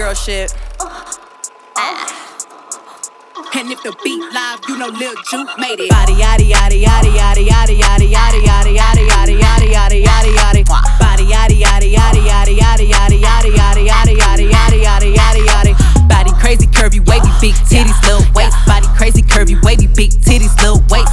girl shit. And if the beat live, you know Lil Juke made it. Body yaddy yaddy yaddy yaddy yaddy yaddy yaddy yaddy yaddy yaddy yaddy yaddy yaddy yaddy. Body yaddy yaddy yaddy yaddy yaddy yaddy yaddy yaddy yaddy yaddy yaddy yaddy yaddy yaddy. Body crazy curvy wavy big titties little waist. Body crazy curvy wavy big titties little waist.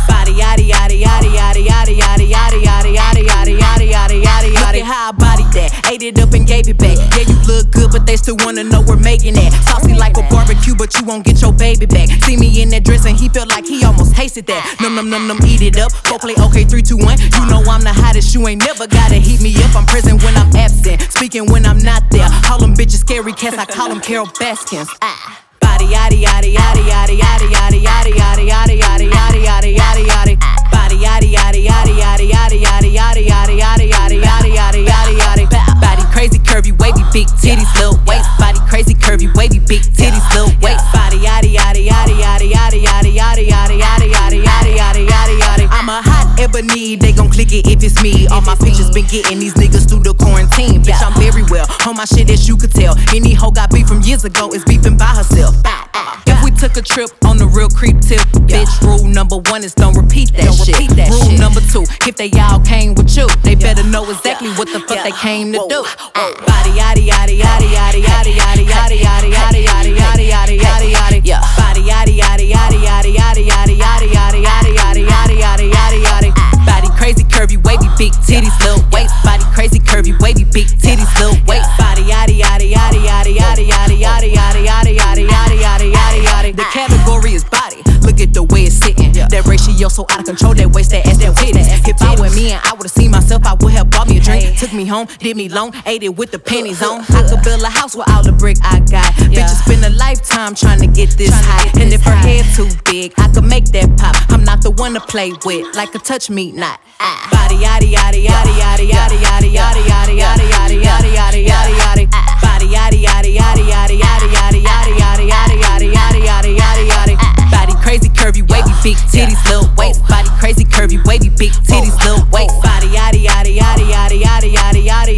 It back. Yeah, you look good, but they still wanna know we're making that. Saucy like a barbecue, but you won't get your baby back. See me in that dress and he felt like he almost tasted that. Num num num num, eat it up. Go play okay, three, two, one. You know I'm the hottest. You ain't never gotta heat me up. I'm present when I'm absent, speaking when I'm not there. Call them bitches scary cats. I call them Carole Baskins. Ah. Body yaddy yaddy yaddy yaddy yaddy yaddy yaddy titties little waist. Body crazy curvy wavy big titties little waist. Body yaddy yaddy yaddy yaddy yaddy yaddy yaddy yaddy yaddy yaddy yaddy yaddy yaddy yaddy. I'm a hot ebony, they gon' click it if it's me. All my pictures been getting these niggas through the quarantine. Bitch, I'm very well on my shit as you could tell. Any hoe got beef from years ago is beefing by herself. We took a trip on the real creep tip, bitch, rule number one is don't repeat that Don't shit. repeat that rule shit. number two, if they all came with you, they better know exactly what the fuck they came to do. Body yaddy yaddy yaddy yaddy yaddy yaddy yaddy yaddy yaddy yaddy yaddy yaddy yaddy yaddy. Yaddy body. Look at the way it's sitting. That ratio so out of control. That waist, that ass, that titties. If I were me and I would've seen myself, I would have bought me a drink. Took me home, did me long, ate it with the pennies on. I could build a house with all the brick I got. Bitches spend a lifetime trying to get this high. And if her head too big, I could make that pop. I'm not the one to play with, like a touch me not. Body yaddy yaddy yaddy yaddy yaddy yaddy big titties, little waist body, crazy curvy, wavy, big titties, oh. little waist oh. body, yadi yadi yadi yadi yadi yadi yadi.